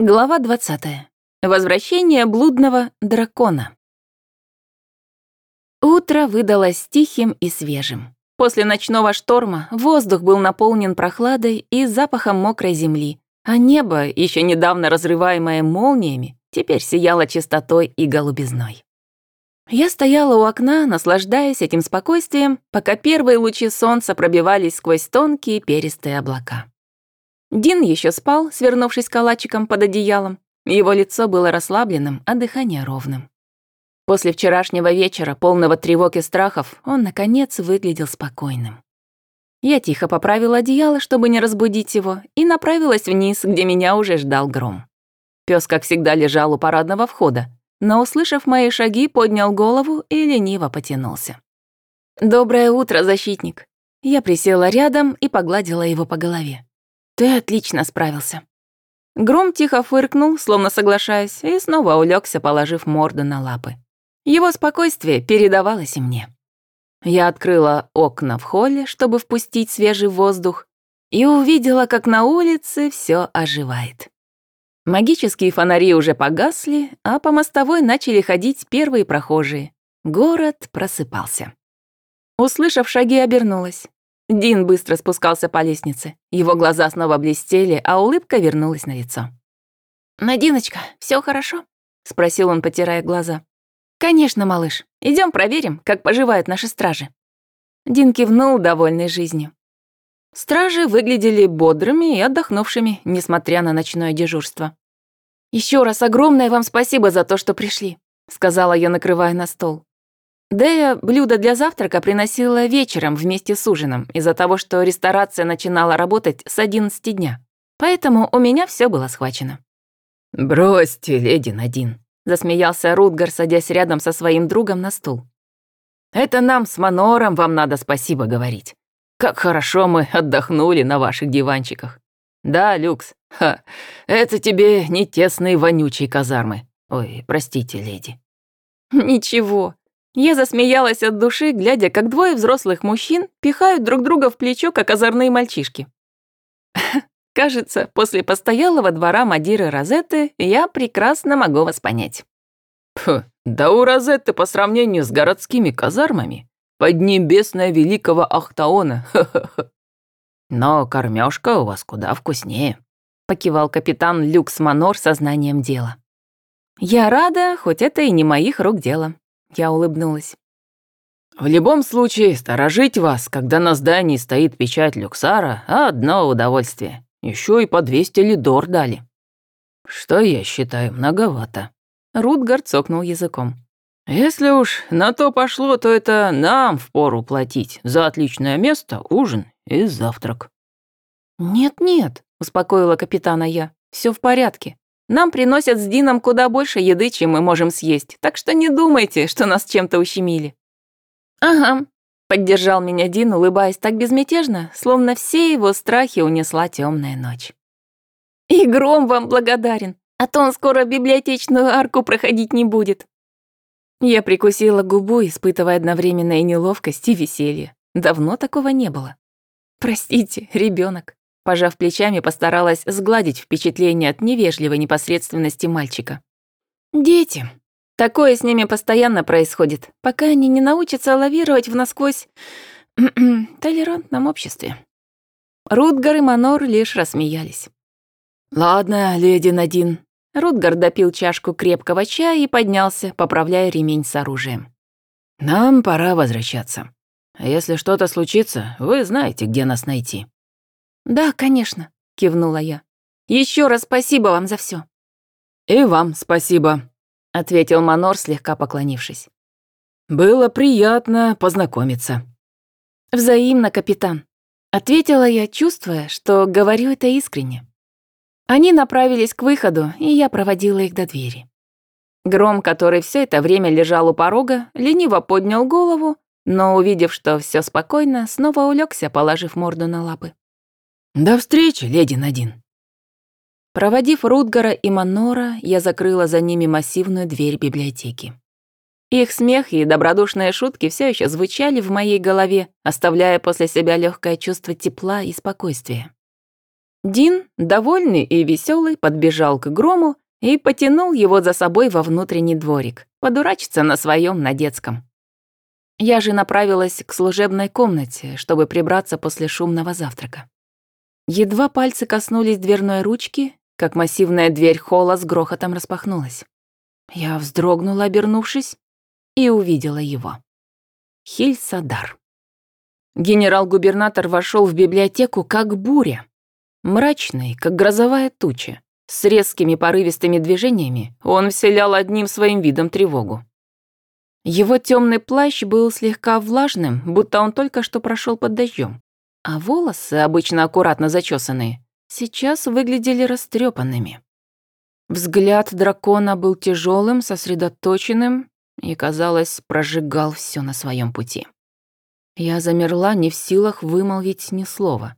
Глава 20. Возвращение блудного дракона. Утро выдалось тихим и свежим. После ночного шторма воздух был наполнен прохладой и запахом мокрой земли, а небо, еще недавно разрываемое молниями, теперь сияло чистотой и голубизной. Я стояла у окна, наслаждаясь этим спокойствием, пока первые лучи солнца пробивались сквозь тонкие перистые облака. Дин еще спал, свернувшись калачиком под одеялом. Его лицо было расслабленным, а дыхание ровным. После вчерашнего вечера, полного тревог и страхов, он, наконец, выглядел спокойным. Я тихо поправила одеяло, чтобы не разбудить его, и направилась вниз, где меня уже ждал гром. Пес, как всегда, лежал у парадного входа, но, услышав мои шаги, поднял голову и лениво потянулся. «Доброе утро, защитник!» Я присела рядом и погладила его по голове. Ты отлично справился. Гром тихо фыркнул, словно соглашаясь, и снова улегся, положив морду на лапы. Его спокойствие передавалось и мне. Я открыла окна в холле, чтобы впустить свежий воздух, и увидела, как на улице все оживает. Магические фонари уже погасли, а по мостовой начали ходить первые прохожие. Город просыпался. Услышав шаги, обернулась. Дин быстро спускался по лестнице. Его глаза снова блестели, а улыбка вернулась на лицо. «Надиночка, все хорошо?» — спросил он, потирая глаза. «Конечно, малыш. Идем проверим, как поживают наши стражи». Дин кивнул, довольный жизнью. Стражи выглядели бодрыми и отдохнувшими, несмотря на ночное дежурство. Еще раз огромное вам спасибо за то, что пришли», — сказала я, накрывая на стол. Дэя блюдо для завтрака приносила вечером вместе с ужином из-за того, что ресторация начинала работать с 11 дня. Поэтому у меня все было схвачено. «Бросьте, леди Надин», — засмеялся Рутгар, садясь рядом со своим другом на стул. «Это нам с Манором вам надо спасибо говорить. Как хорошо мы отдохнули на ваших диванчиках. Да, Люкс, ха, это тебе не тесные вонючие казармы. Ой, простите, леди». «Ничего, я засмеялась от души, глядя, как двое взрослых мужчин пихают друг друга в плечо, как озорные мальчишки. Кажется, после постоялого двора Мадиры Розетты я прекрасно могу вас понять. Фу, да у Розетты по сравнению с городскими казармами поднебесная великого Ахтаона. Но кормежка у вас куда вкуснее, покивал капитан Люкс Манор сознанием дела. Я рада, хоть это и не моих рук дело. Я улыбнулась. «В любом случае, сторожить вас, когда на здании стоит печать Люксара, одно удовольствие. Еще и по 200 лидор дали. Что я считаю многовато». Рутгар цокнул языком. «Если уж на то пошло, то это нам впору платить за отличное место, ужин и завтрак». «Нет-нет», — успокоила капитана я, — «все в порядке. Нам приносят с Дином куда больше еды, чем мы можем съесть, так что не думайте, что нас чем-то ущемили». «Ага», — поддержал меня Дин, улыбаясь так безмятежно, словно все его страхи унесла темная ночь. «И гром вам благодарен, а то он скоро библиотечную арку проходить не будет». Я прикусила губу, испытывая одновременно и неловкость, и веселье. Давно такого не было. «Простите, ребенок. Пожав плечами, постаралась сгладить впечатление от невежливой непосредственности мальчика. «Дети. Такое с ними постоянно происходит, пока они не научатся лавировать в насквозь толерантном обществе». Рутгар и Манор лишь рассмеялись. «Ладно, леди Надин». Рутгар допил чашку крепкого чая и поднялся, поправляя ремень с оружием. «Нам пора возвращаться. Если что-то случится, вы знаете, где нас найти». «Да, конечно», — кивнула я. Еще раз спасибо вам за все. «И вам спасибо», — ответил Манор, слегка поклонившись. «Было приятно познакомиться». «Взаимно, капитан», — ответила я, чувствуя, что говорю это искренне. Они направились к выходу, и я проводила их до двери. Гром, который все это время лежал у порога, лениво поднял голову, но, увидев, что все спокойно, снова улегся, положив морду на лапы. «До встречи, леди Надин». Проводив Рутгара и Манора, я закрыла за ними массивную дверь библиотеки. Их смех и добродушные шутки все еще звучали в моей голове, оставляя после себя легкое чувство тепла и спокойствия. Дин, довольный и веселый, подбежал к грому и потянул его за собой во внутренний дворик, подурачиться на своем на детском. Я же направилась к служебной комнате, чтобы прибраться после шумного завтрака. Едва пальцы коснулись дверной ручки, как массивная дверь холла с грохотом распахнулась. Я вздрогнула, обернувшись, и увидела его. Хильсадар. Генерал-губернатор вошел в библиотеку как буря. Мрачный, как грозовая туча. С резкими порывистыми движениями он вселял одним своим видом тревогу. Его темный плащ был слегка влажным, будто он только что прошел под дождем, а волосы, обычно аккуратно зачесанные, сейчас выглядели растрепанными. Взгляд дракона был тяжелым, сосредоточенным и, казалось, прожигал все на своем пути. Я замерла, не в силах вымолвить ни слова.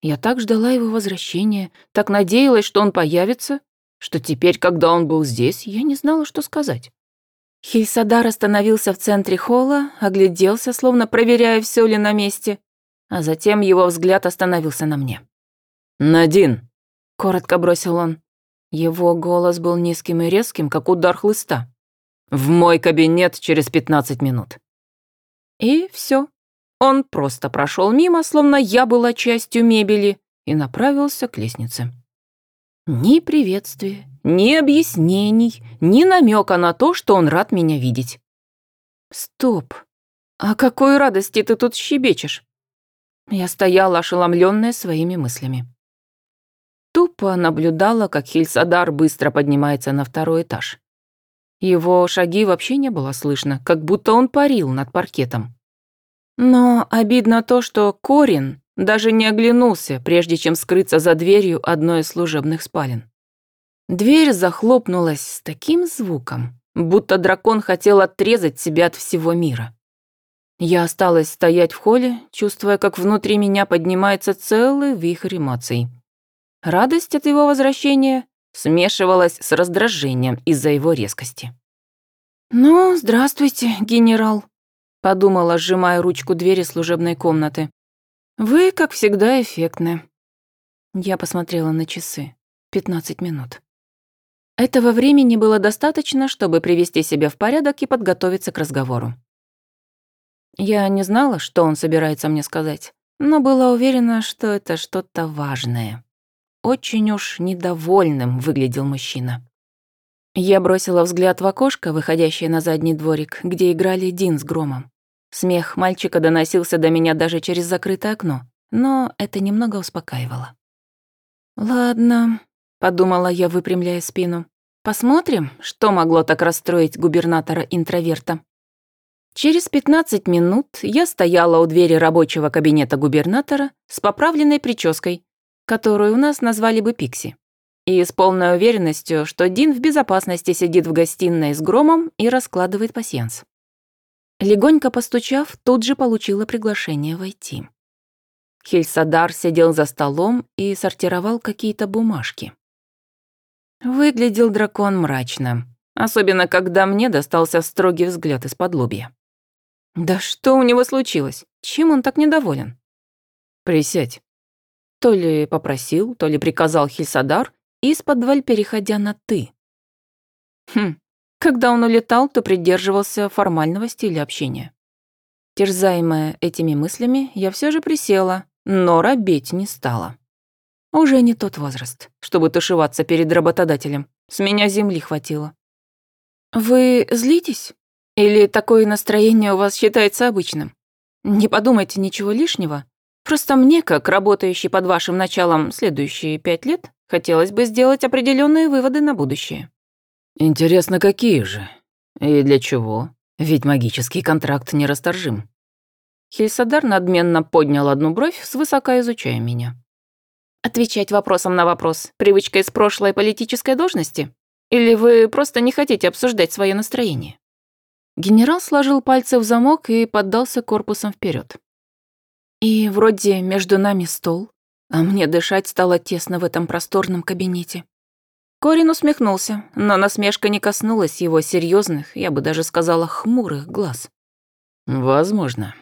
Я так ждала его возвращения, так надеялась, что он появится, что теперь, когда он был здесь, я не знала, что сказать. Хильсадар остановился в центре холла, огляделся, словно проверяя, все ли на месте, а затем его взгляд остановился на мне. «Надин», — коротко бросил он. Его голос был низким и резким, как удар хлыста. «В мой кабинет через пятнадцать минут». И все. Он просто прошел мимо, словно я была частью мебели, и направился к лестнице. Ни приветствия, ни объяснений, ни намека на то, что он рад меня видеть. Стоп. О какой радости ты тут щебечешь? Я стояла ошеломленная своими мыслями. Тупо наблюдала, как Хильсадар быстро поднимается на второй этаж. Его шаги вообще не было слышно, как будто он парил над паркетом. Но обидно то, что Корин даже не оглянулся, прежде чем скрыться за дверью одной из служебных спален. Дверь захлопнулась с таким звуком, будто дракон хотел отрезать себя от всего мира. Я осталась стоять в холле, чувствуя, как внутри меня поднимается целый вихрь эмоций. Радость от его возвращения смешивалась с раздражением из-за его резкости. «Ну, здравствуйте, генерал», — подумала, сжимая ручку двери служебной комнаты. «Вы, как всегда, эффектны». Я посмотрела на часы. Пятнадцать минут. Этого времени было достаточно, чтобы привести себя в порядок и подготовиться к разговору. Я не знала, что он собирается мне сказать, но была уверена, что это что-то важное. Очень уж недовольным выглядел мужчина. Я бросила взгляд в окошко, выходящее на задний дворик, где играли Дин с Громом. Смех мальчика доносился до меня даже через закрытое окно, но это немного успокаивало. «Ладно», — подумала я, выпрямляя спину. «Посмотрим, что могло так расстроить губернатора-интроверта». Через 15 минут я стояла у двери рабочего кабинета губернатора с поправленной прической, которую у нас назвали бы Пикси, и с полной уверенностью, что Дин в безопасности сидит в гостиной с громом и раскладывает пасьянс. Легонько постучав, тут же получила приглашение войти. Хельсадар сидел за столом и сортировал какие-то бумажки. Выглядел дракон мрачно, особенно когда мне достался строгий взгляд из-под лобья. Да что у него случилось? Чем он так недоволен? «Присядь». То ли попросил, то ли приказал Хельсадар, из-под переходя на «ты». Хм, когда он улетал, то придерживался формального стиля общения. Терзаемая этими мыслями, я все же присела, но робеть не стала. Уже не тот возраст, чтобы тушеваться перед работодателем. С меня земли хватило. «Вы злитесь? Или такое настроение у вас считается обычным? Не подумайте ничего лишнего. Просто мне, как работающий под вашим началом следующие пять лет, хотелось бы сделать определенные выводы на будущее». Интересно, какие же? И для чего? Ведь магический контракт нерасторжим. Хельсадар надменно поднял одну бровь, свысока изучая меня. Отвечать вопросом на вопрос. Привычка из прошлой политической должности? Или вы просто не хотите обсуждать свое настроение? Генерал сложил пальцы в замок и поддался корпусом вперед. И вроде между нами стол, а мне дышать стало тесно в этом просторном кабинете. Корин усмехнулся, но насмешка не коснулась его серьезных, я бы даже сказала, хмурых глаз. «Возможно.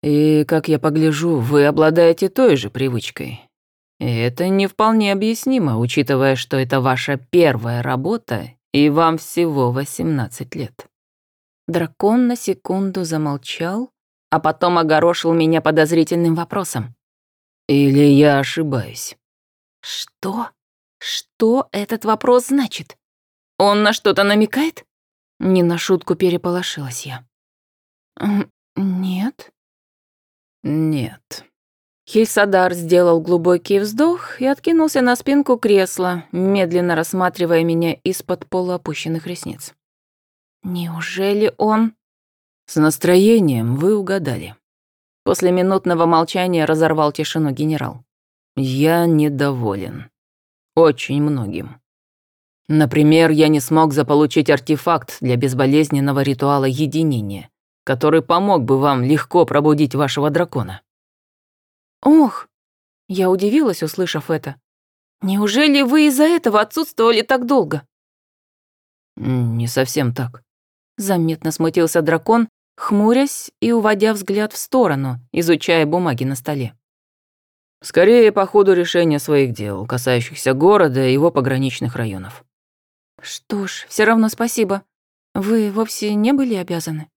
И, как я погляжу, вы обладаете той же привычкой. И это не вполне объяснимо, учитывая, что это ваша первая работа, и вам всего 18 лет. Дракон на секунду замолчал, а потом огорошил меня подозрительным вопросом. Или я ошибаюсь? Что? Что этот вопрос значит? Он на что-то намекает? Не на шутку переполошилась я. Нет. Нет. Хильсадар сделал глубокий вздох и откинулся на спинку кресла, медленно рассматривая меня из-под полуопущенных ресниц. Неужели он... С настроением вы угадали. После минутного молчания разорвал тишину генерал. Я недоволен. Очень многим. Например, я не смог заполучить артефакт для безболезненного ритуала единения, который помог бы вам легко пробудить вашего дракона. Ох, я удивилась, услышав это. Неужели вы из-за этого отсутствовали так долго? Не совсем так. Заметно смутился дракон, хмурясь и уводя взгляд в сторону, изучая бумаги на столе. Скорее по ходу решения своих дел, касающихся города и его пограничных районов. Что ж, все равно спасибо. Вы вовсе не были обязаны.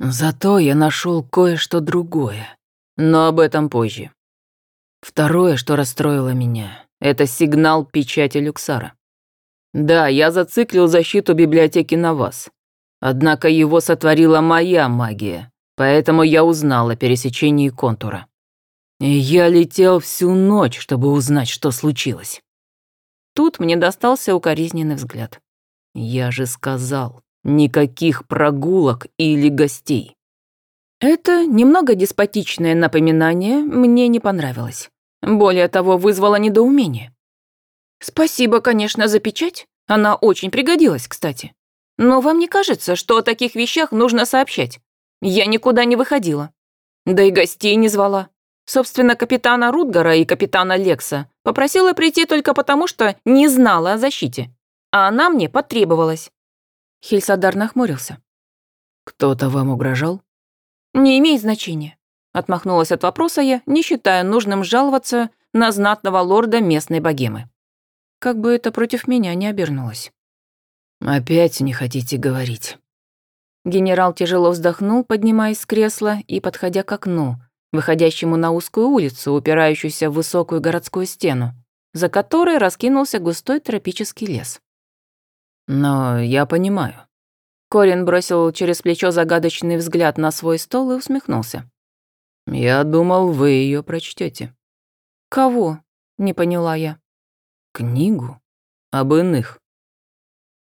Зато я нашел кое-что другое. Но об этом позже. Второе, что расстроило меня, это сигнал печати Люксара. Да, я зациклил защиту библиотеки на вас. Однако его сотворила моя магия, поэтому я узнал о пересечении контура. И я летел всю ночь, чтобы узнать, что случилось. Тут мне достался укоризненный взгляд. Я же сказал, никаких прогулок или гостей. Это немного деспотичное напоминание мне не понравилось. Более того, вызвало недоумение. Спасибо, конечно, за печать. Она очень пригодилась, кстати. Но вам не кажется, что о таких вещах нужно сообщать? Я никуда не выходила. Да и гостей не звала. Собственно, капитана Рутгара и капитана Лекса попросила прийти только потому, что не знала о защите. А она мне потребовалась. Хельсадар нахмурился. «Кто-то вам угрожал?» «Не имеет значения», — отмахнулась от вопроса я, не считая нужным жаловаться на знатного лорда местной богемы. Как бы это против меня не обернулось. «Опять не хотите говорить?» Генерал тяжело вздохнул, поднимаясь с кресла и подходя к окну, выходящему на узкую улицу, упирающуюся в высокую городскую стену, за которой раскинулся густой тропический лес. «Но я понимаю. Корин бросил через плечо загадочный взгляд на свой стол и усмехнулся. «Я думал, вы ее прочтете. «Кого?» — не поняла я. «Книгу? Об иных».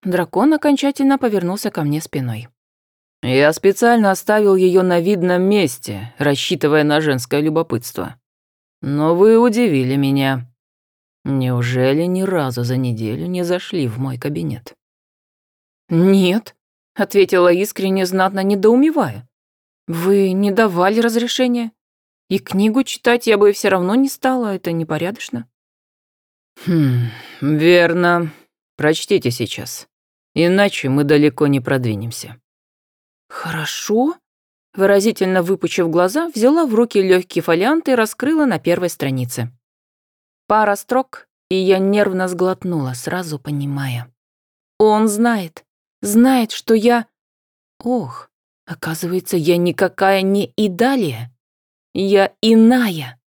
Дракон окончательно повернулся ко мне спиной. «Я специально оставил ее на видном месте, рассчитывая на женское любопытство. Но вы удивили меня. Неужели ни разу за неделю не зашли в мой кабинет?» «Нет», ответила искренне, знатно недоумевая. Вы не давали разрешения? И книгу читать я бы все равно не стала, это непорядочно. Хм, верно. Прочтите сейчас. Иначе мы далеко не продвинемся. Хорошо. Выразительно выпучив глаза, взяла в руки легкий фолиант и раскрыла на первой странице. Пара строк, и я нервно сглотнула, сразу понимая. Он знает. Знает, что я... Ох, оказывается, я никакая не Идалия. Я иная.